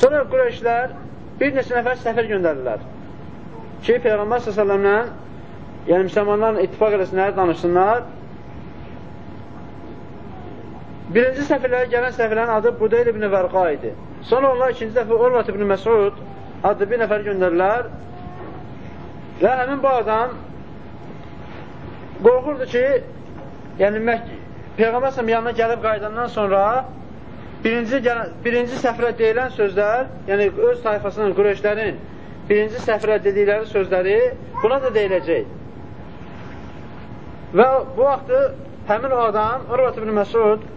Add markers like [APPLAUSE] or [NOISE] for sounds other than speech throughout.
Sonra Qureyşlər bir neçə nəfər səfər göndərdilər ki, Peyğəmbər s.ə.və yəni müsəlmanlarla ittifaq eləsinlər, danışsınlar. Birinci səfirlərə gələn səfirlərin adı Budeyl ibn Vərqa idi. Sonra onlar ikinci dəfə Orvat ibn Məsud adlı bir nəfər göndərlər və həmin bu adam qorxurdu ki, yəni Peyğəmbər səhəm yanına gəlib qaydandan sonra birinci, birinci səfirə deyilən sözlər, yəni öz sayfasının, qürəşlərin birinci səfirə dedikləri sözləri buna da deyiləcək. Və bu vaxtı həmin o adam, Urvat ibn Məsud,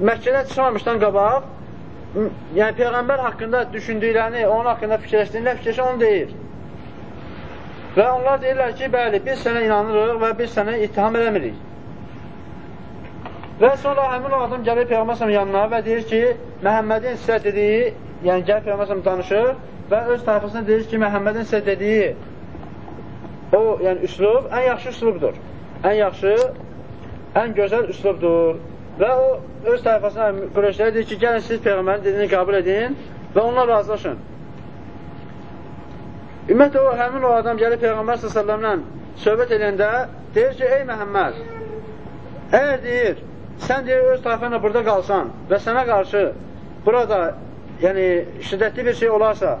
Məkkədən çıxmamışdan qabaq, yəni Peyğəmbər haqqında düşündüklərini, onun haqqında fikirləşdiyini, fikirləşən onu deyir. Və onlar deyirlər ki, bəli, biz sənə inanırıq və biz sənə ittiham eləmirik. Və sonra həmin o adam gəlir Peyğəmbər yanına və deyir ki, Məhəmmədin sizə dediyi, yəni gəlir Peyğəmbər danışır və öz tayfasına deyir ki, Məhəmmədin sizə dediyi o, yəni üslub ən yaxşı üslubdur. Ən yaxşı, ən gözəl üslubdur. Və o öz tayfasına qürəşlərə deyir ki, gəlin siz Peyğəmbərin dediyini qəbul edin və onunla razılaşın. Ümumiyyətlə, o, həmin o adam gəlib Peyğəmbər s.ə.vələ söhbət edəndə deyir ki, ey Məhəmməd, əgər deyir, sən deyir, öz tayfənlə burada qalsan və sənə qarşı burada yəni, şiddətli bir şey olarsa,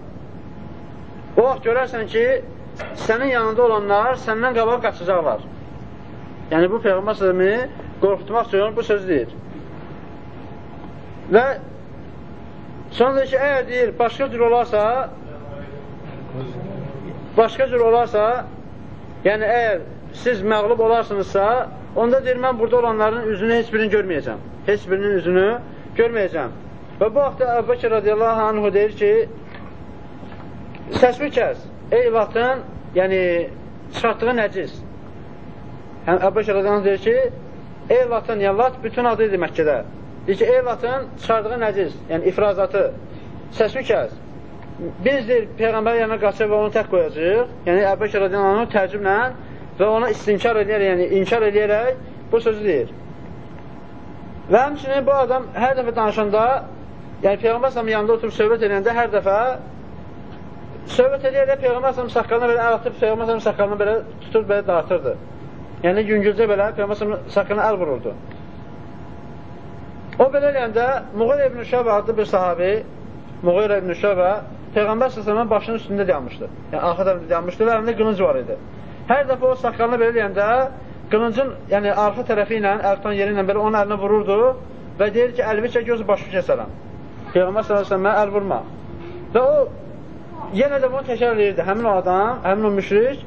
o vaxt görərsən ki, sənin yanında olanlar səndən qabaq qaçacaqlar. Yəni, bu Peyğəmbər sələmi qorxutmaq üçün bu söz deyir. Və sonra deyir ki, əgər deyir, başqa cür olarsa, başqa cür olarsa, yəni əgər siz məğlub olarsınızsa, onda deyir, mən burada olanların üzünü heç birini görməyəcəm. Heç birinin üzünü görməyəcəm. Və bu vaxtda Əbbəkir radiyallahu anhu deyir ki, səsmi kəs, ey vatın, yəni çıxartdığı nəcis. Yəni, Əbbəkir radiyallahu deyir ki, ey vatın, yəni vat bütün adı idi Məkkədə. Deyir ki, ey vatın çıxardığı nəcis, yəni ifrazatı, səsmi kəs. Biz deyir, Peyğəmbər yanına qaçıb və onu tək qoyacaq. Yəni, Əbbəkir radiyallahu anhu tərcümlə və ona istinkar edərək, yəni inkar edərək bu sözü deyir. Və həmçinin bu adam hər dəfə danışanda, yəni Peyğəmbər səhəmin yanında oturub söhbət edəndə hər dəfə söhbət edərək Peyğəmbər səhəmin saqqalını belə əl atıb, Peyğəmbər səhəmin saqqalını belə tutub, belə dağıtırdı. Yəni yüngülcə belə Peyğəmbər səhəmin saqqalına əl vururdu. O belə eləyəndə Muğir ibn Şəbə adlı bir sahabi, Muğir ibn Şəbə Peyğəmbər səsəmin başının üstündə dayanmışdı. Yəni, arxa tərəfində dayanmışdı və əlində qılınc var idi. Hər dəfə o saqqalını belə deyəndə, qılıncın, yəni arxa tərəfi ilə, əltan yeri ilə belə onun əlinə vururdu və deyir ki, əlvi çək, gözü başı kəsərəm. Peyğəmbər s.ə.və mənə əl vurma. Və o, yenə də bunu təkrar edirdi. Həmin o adam, həmin o müşrik,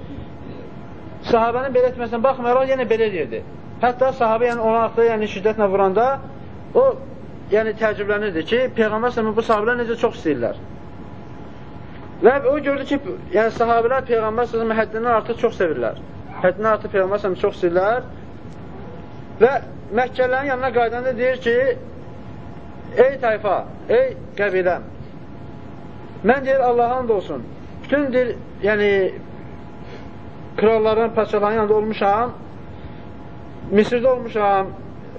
sahabənin belə etməsinə baxmayaraq yenə belə edirdi. Hətta sahabə yəni, ona artıq yəni, şiddətlə vuranda, o yəni təəccüblənirdi ki, Peyğəmbər s.ə.və bu sahabələr necə çox istəyirlər. Və o gördü ki, yəni sahabilər Peyğəmbər sözün həddindən artıq çox sevirlər. Həddindən artıq Peyğəmbər sözün çox sevirlər. Və Məkkələrin yanına qaydanda deyir ki, ey tayfa, ey qəbiləm, mən deyir, Allahın da olsun, bütün deyir, yəni, kralların, paçaların yanında olmuşam, Misirdə olmuşam,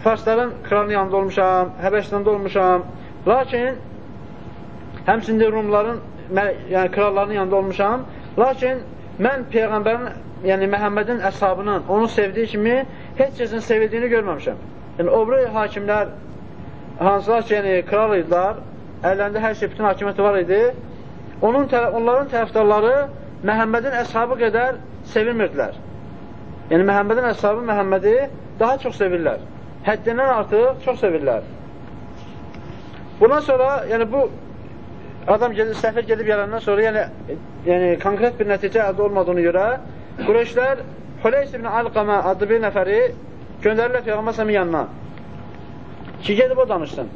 Farsların kralının yanında olmuşam, Həbəşistanda olmuşam, lakin həmçində Rumların mən, yəni kralların yanında olmuşam. Lakin mən Peyğəmbərin, yəni Məhəmmədin əshabının onu sevdiyi kimi heç kəsin sevildiyini görməmişəm. Yəni, obri hakimlər, hansılar ki, yəni, kral idilər, əllərində hər şey, bütün hakimiyyəti var idi, onun, onların tərəfdarları Məhəmmədin əshabı qədər sevilmirdilər. Yəni, Məhəmmədin əshabı Məhəmmədi daha çox sevirlər. Həddindən artıq çox sevirlər. Bundan sonra, yəni bu adam gedib, səfir gedib gələndən sonra, yəni, yəni konkret bir nəticə əldə olmadığını görə Qureyşlər Xuleys ibn Alqamə adlı bir nəfəri göndərirlər Peyğəmbər səmin yanına ki, gedib o danışsın.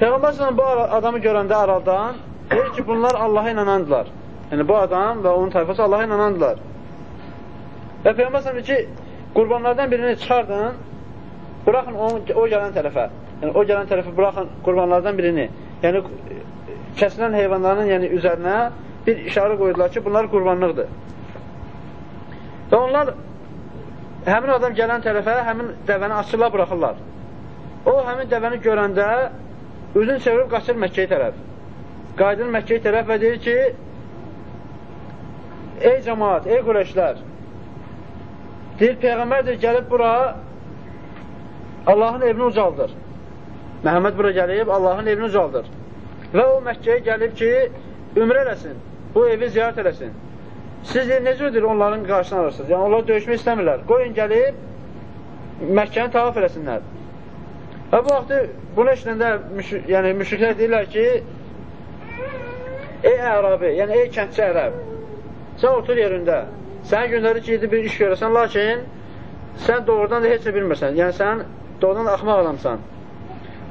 Peyğəmbər bu adamı görəndə aradan deyir ki, bunlar Allaha inanandılar. Yəni, bu adam və onun tayfası Allaha inanandılar. Və Peyğəmbər səmin ki, qurbanlardan birini çıxardın, buraxın o, o gələn tərəfə. Yəni, o gələn tərəfə buraxın qurbanlardan birini. Yəni, kəsilən heyvanların yəni, üzərinə bir işarə qoydular ki, bunlar qurbanlıqdır. Və onlar həmin adam gələn tərəfə həmin dəvəni açırlar, buraxırlar. O, həmin dəvəni görəndə üzün çevirib qaçır Məkkəyə tərəf. qayıdır Məkkəyə tərəf və deyir ki, ey cəmaat, ey Qureyşlər, deyir, Peyğəmbər deyir, gəlib bura Allahın evini ucaldır. Məhəmməd bura gəlib, Allahın evini ucaldır. Və o Məkkəyə gəlib ki, ümrə eləsin, bu evi ziyarət eləsin. Siz deyir, necə ödür onların qarşısına alırsınız? Yəni, onlar döyüşmək istəmirlər. Qoyun gəlib, Məkkəni tavaf eləsinlər. Və bu vaxtı bunu eşidəndə müşrik, yəni, müşriklər deyirlər ki, ey ərabi, yəni ey kəndçi ərəb, sən otur yerində, sənə göndərir ki, bir iş görəsən, lakin sən doğrudan da heç nə bilmirsən, yəni sən doğrudan da axmaq adamsan.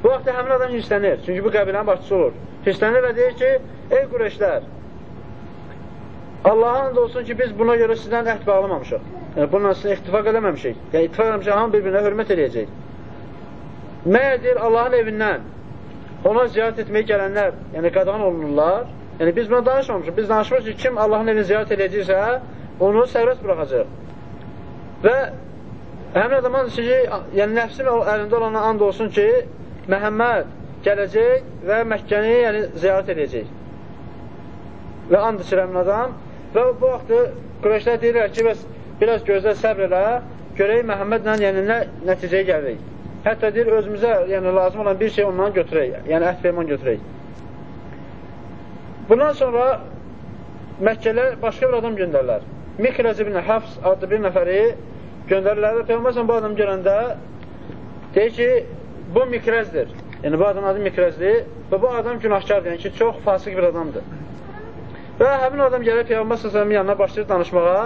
Bu vaxtda həmin adam hirslənir, çünki bu qəbilənin başçısı olur. Hirslənir və deyir ki, ey Qureyşlər, Allah'a and olsun ki, biz buna görə sizdən əhd bağlamamışıq. Yəni, bununla sizə ittifak eləməmişik. Yəni, ittifak eləmişik, hamı bir-birinə hörmət eləyəcək. Məyədir Allahın evindən ona ziyarət etməyə gələnlər, yəni qadağan olunurlar. Yəni, biz buna danışmamışıq. Biz danışmışıq ki, kim Allahın evini ziyarət edəcəksə, onu sərbəst buraxacaq. Və həmin adamın ki, yəni nəfsim əlində olana and olsun ki, Məhəmməd gələcək və Məkkəni yəni, ziyarət edəcək. Və and içir həmin adam Və bu vaxtı Qureyşlər deyirlər ki, bəs biraz gözlə səbr elə, görək Məhəmmədlə yəni nə nəticəyə gəlirik. Hətta deyir, özümüzə yəni, lazım olan bir şey ondan götürək, yəni əhd ferman götürək. Bundan sonra Məkkələr başqa bir adam göndərlər. Mikrəz ibn Hafs adlı bir nəfəri göndərirlər və Peyğəmbər bu adam görəndə deyir ki, bu Mikrəzdir. Yəni, bu adam adı Mikrəzdir və bu adam günahkardır, yəni ki, çox fasıq bir adamdır. Və həmin adam gəlir Peyğəmbər s.ə.v-in yanına başlayır danışmağa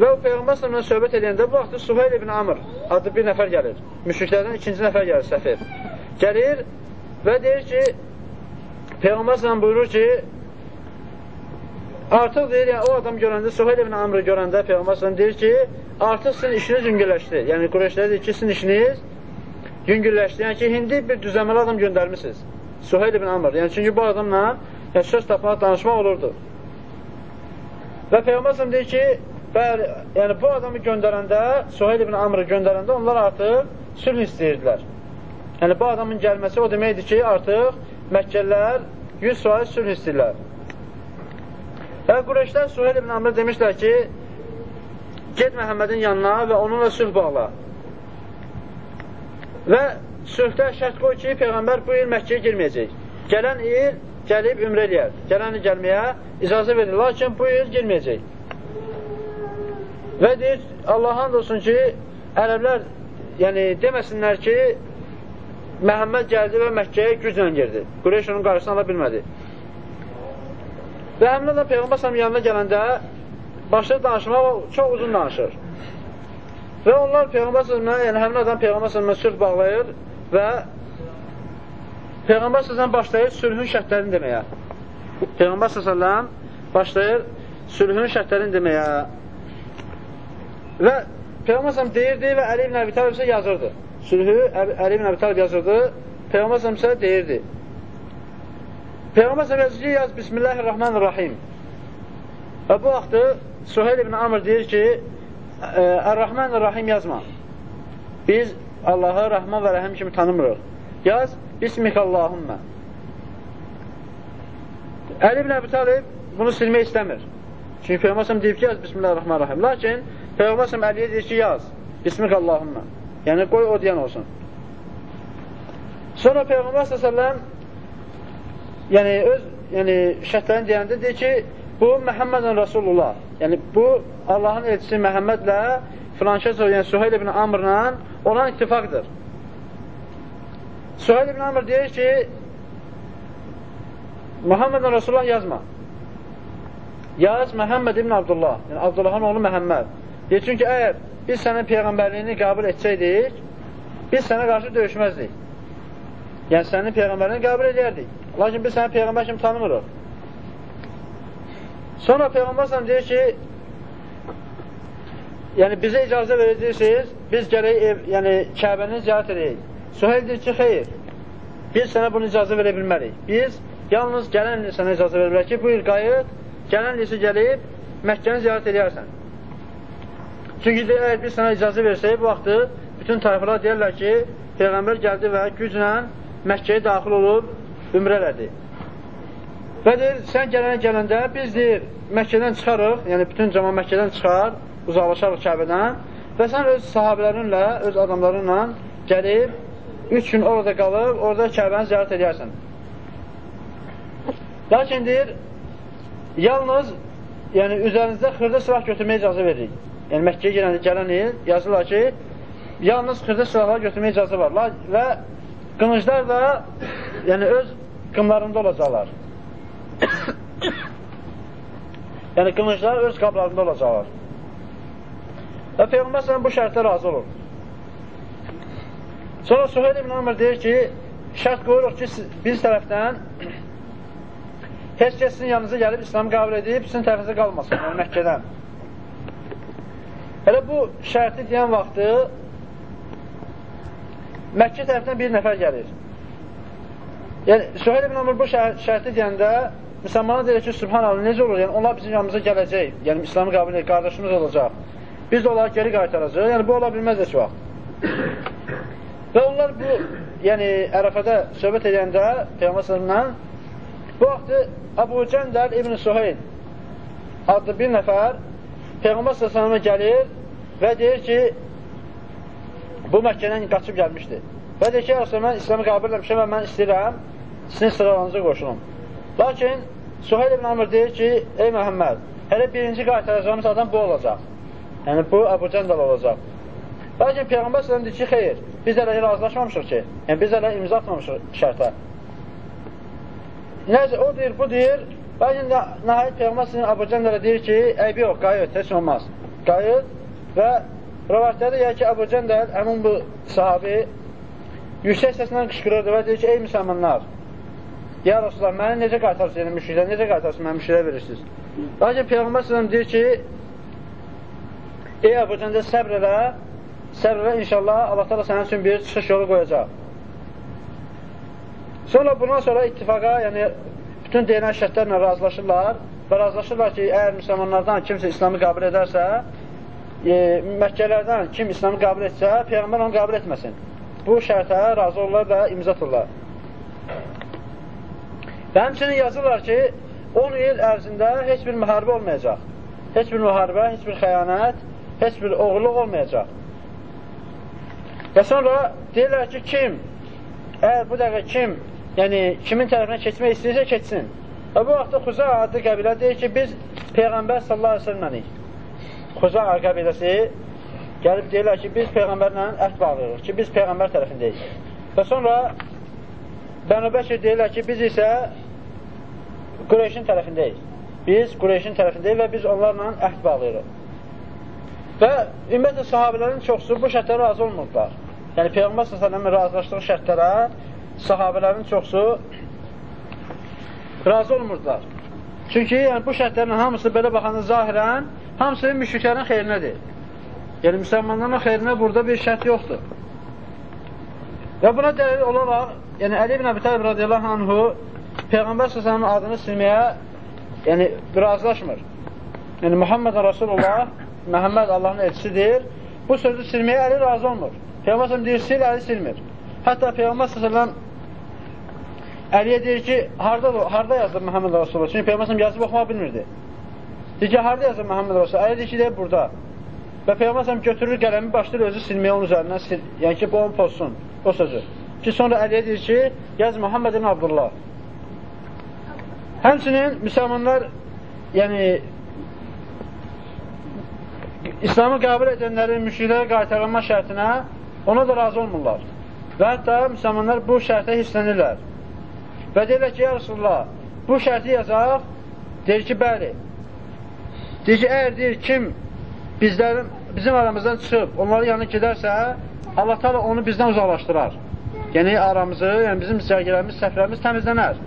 və o Peyğəmbər s.ə.v-lə söhbət edəndə bu vaxtda Suheyl ibn Amr adlı bir nəfər gəlir. Müşriklərdən ikinci nəfər gəlir, səfir. Gəlir və deyir ki, Peyğəmbər s.ə.v buyurur ki, artıq deyir, yəni, o adam görəndə, Suheyl ibn Amrı görəndə Peyğəmbər s.ə.v deyir ki, artıq sizin işiniz yüngülləşdi. Yəni, Qureyşlər deyir ki, sizin işiniz yüngülləşdi. Yəni ki, hindi bir düzəməli adam göndərmişsiniz. Suheyl ibn Amr. Yəni, çünki bu adamla yəni, söz tapmaq, danışmaq olurdu. Və Peyğəmbər deyir ki, bəli, yəni bu adamı göndərəndə, Suheyl ibn Amrı göndərəndə onlar artıq sülh istəyirdilər. Yəni bu adamın gəlməsi o deməkdir ki, artıq Məkkəllər 100% sülh istəyirlər. Və Qureyşlər Suheyl ibn Amrı demişlər ki, get Məhəmmədin yanına və onunla sülh bağla. Və sülhdə şərt qoy ki, Peyğəmbər bu il Məkkəyə girməyəcək. Gələn il gəlib ümrə eləyər. Gələn il gəlməyə icazə verir. Lakin bu il girməyəcək. Və deyir, Allah and olsun ki, ərəblər yəni deməsinlər ki, Məhəmməd gəldi və Məkkəyə güclə girdi. Qureyş onun qarşısını ala bilmədi. Və həmin adam Peyğəmbər səhəm yanına gələndə başlayır danışmaq, çox uzun danışır. Və onlar Peyğəmbər səhəmə, yəni həmin adam Peyğəmbər səhəmə sülh bağlayır və Peyğəmbər s.ə.v başlayır sülhün şərtlərini deməyə. Peyğəmbər s.ə.v başlayır sülhün şərtlərini deməyə. Və Peyğəmbər s.ə.v deyirdi və Əli ibn Əbi Talib isə yazırdı. Sülhü Əli ibn Əbi Talib yazırdı, Peyğəmbər s.ə.v isə deyirdi. Peyğəmbər s.ə.v yazır ki, yaz Bismillahirrahmanirrahim. Və bu vaxtı Suheyl ibn Amr deyir ki, Ər-Rahmanir-Rahim yazma. Biz Allahı Rəhman və Rəhim kimi tanımırıq. Yaz Bismikallahümmə. Əli ibn Əbi Talib bunu silmək istəmir. Çünki Peyğəmbər deyib ki, yaz Bismillahirrahmanirrahim. Lakin Peyğəmbər Əliyə deyir ki, yaz Bismikallahümmə. Yəni, qoy o deyən olsun. Sonra Peyğəmbər s.ə.v yəni, öz yəni, şərtlərini deyəndə deyir ki, bu Məhəmmədin Rasulullah. Yəni, bu Allahın elçisi Məhəmmədlə filankəs, yəni Suheyl ibn Amrla olan ittifaqdır. Suheyl ibn Amr deyir ki, Muhammedin Resulullah yazma. Yaz Məhəmməd ibn Abdullah, yəni Abdullahın oğlu Məhəmməd. Deyir, çünki əgər biz sənin Peyğəmbərliyini qəbul etsəydik, biz sənə qarşı döyüşməzdik. Yəni, sənin Peyğəmbərliyini qəbul edərdik. Lakin biz səni Peyğəmbər kimi tanımırıq. Sonra Peyğəmbər deyir ki, yəni bizə icazə verəcəksiniz, biz gərək ev, yəni Kəbəni ziyarət edəyik. Suheyl deyir ki, xeyr, biz sənə bunu icazə verə bilmərik. Biz yalnız gələn il sənə icazə verə bilərik ki, bu il qayıt, gələn ilsi gəlib Məkkəni ziyarət edərsən. Çünki əgər biz sənə icazə versək, bu vaxtı bütün tayfalar deyərlər ki, Peyğəmbər gəldi və güclə Məkkəyə daxil olub ümrələdi. Və deyir, sən gələn gələndə biz deyir, Məkkədən çıxarıq, yəni bütün cəma Məkkədən çıxar, uzaqlaşarıq Kəbədən və sən öz sahabələrinlə, öz adamlarınla gəlib üç gün orada qalıb, orada Kəbəni ziyarət edərsən. Lakin deyir, yalnız yəni, üzərinizdə xırda silah götürməyə icazə veririk. Yəni, Məkkəyə gələn, gələn il yazırlar ki, yalnız xırda silahlar götürməyə icazə var. Və qılınclar da yəni, öz qımlarında olacaqlar. [COUGHS] yəni, qılınclar öz qablarında olacaqlar. Və Peyğəmbər sənə bu şərtlə razı olur. Sonra Suheyl ibn Amr deyir ki, şərt qoyuruq ki, biz tərəfdən [COUGHS] heç kəs sizin yanınıza gəlib İslamı qəbul edib, sizin tərəfinizə qalmasın, yəni Məkkədən. Elə bu şərti deyən vaxtı Məkkə tərəfindən bir nəfər gəlir. Yəni, Süheyl ibn Amr bu şərti deyəndə müsəlmana deyir ki, Subhanallah, necə olur? Yəni, onlar bizim yanımıza gələcək, yəni İslamı edib, qardaşımız olacaq. Biz də onları geri qaytaracaq. Yəni, bu ola bilməz heç vaxt. [COUGHS] Və onlar bu, yəni, Ərəfədə söhbət edəndə Peyğəmbər sallallahu Bu vaxtı Əbu Cəndəl İbn Suheyl adlı bir nəfər Peyğəmbər s.ə.və gəlir və deyir ki, bu Məkkədən qaçıb gəlmişdi. Və deyir ki, mən İslamı qəbul etmişəm və mən istəyirəm sizin sıralarınızı qoşulum. Lakin Suheyl ibn Amr deyir ki, ey Məhəmməd, hələ birinci qaytaracağımız adam bu olacaq. Yəni, bu Əbu Cəndəl olacaq. Lakin Peyğəmbər s.ə.v deyir ki, xeyr, biz hələ razılaşmamışıq ki, yəni biz hələ imza atmamışıq şərtə. Nəsə, o deyir, bu deyir, lakin nəhayət Peyğəmbər sizin Əbu Cəndələ deyir ki, əybi yox, qayıt, heç olmaz. Qayıt və rəvayətlərdə yəni ki, Əbu Cəndəl, həmin bu sahabi yüksək səslə qışqırırdı və deyir ki, ey müsəlmanlar, ya Rasulullah, məni necə qaytarsınız, yəni müşriklər, necə qaytarsınız, məni müşriklər verirsiniz? Lakin Peyğəmbər sizin deyir ki, ey Əbu Cəndəl, səbr elə, səbr elə, inşallah Allah da sənin üçün bir çıxış yolu qoyacaq. Sonra bundan sonra ittifaqa, yəni bütün deyilən şərtlərlə razılaşırlar və razılaşırlar ki, əgər müsəlmanlardan kimsə İslamı qəbul edərsə, e, Məkkələrdən kim İslamı qəbul etsə, Peyğəmbər onu qəbul etməsin. Bu şərtə razı olurlar və imza atırlar. Və həmçinin yazırlar ki, 10 il ərzində heç bir müharibə olmayacaq. Heç bir müharibə, heç bir xəyanət, heç bir oğurluq olmayacaq. Və sonra deyirlər ki, kim, əgər bu dəqiqə kim yəni kimin tərəfinə keçmək istəyirsə, keçsin. Və bu vaxtda Xuza adlı qəbilə deyir ki, biz Peyğəmbər sallallahu aleyhi ve selləmlənik. Xuza qəbiləsi gəlib deyirlər ki, biz Peyğəmbərlə əhd bağlayırıq ki, biz Peyğəmbər tərəfindəyik. Və sonra Bənu Bəşir deyirlər ki, biz isə Qureyşin tərəfindəyik. Biz Qureyşin tərəfindəyik və biz onlarla əhd bağlayırıq. Və ümumiyyətlə sahabələrin çoxsu bu şərtlərə razı olmurdular. Yəni Peyğəmbər s.ə.v-in razılaşdığı şərtlərə sahabələrin çoxsu razı olmurdular. Çünki yəni, bu şərtlərin hamısı belə baxanda zahirən, hamısı müşriklərin xeyrinədir. Yəni, müsəlmanların xeyrinə burada bir şərt yoxdur. Və buna dəlil olaraq, yəni Əli ibn Əbi Talib radiyallahu anhu Peyğəmbər səsənin adını silməyə yəni, razılaşmır. Yəni, Muhammed Rasulullah, [COUGHS] Məhəmməd Allahın elçisidir. Bu sözü silməyə Əli razı olmur. Peyğəmbər deyir, sil, Əli silmir. Hətta Peyğəmbər səsələn Əliyə deyir ki, harda, harda yazır Məhəmməd Rasulullah? Çünki Peyğəmbər yazıb oxumaq bilmirdi. Deyir ki, harda yazır Məhəmməd Rasulullah? Əli deyir ki, deyir, burada. Və Peyğəmbər götürür qələmi, başlayır özü silməyə onun üzərindən, sil, yəni ki, bu onun pozsun, o sözü. Ki, sonra Əliyə deyir ki, yaz Muhammed ibn Abdullah. Həmçinin müsəlmanlar, yəni, İslamı qəbul edənlərin müşriklərə qaytarılma şərtinə ona da razı olmurlar. Və hətta müsəlmanlar bu şərtə hissənirlər. Və deyirlər ki, ya Rasulullah, bu şərti yazaq, deyir ki, bəli. Deyir ki, əgər deyir, kim bizlərin, bizim aramızdan çıxıb, onların yanına gedərsə, Allah taala onu bizdən uzaqlaşdırar. Yəni aramızı, yəni bizim cərgələrimiz, səhvlərimiz təmizlənər.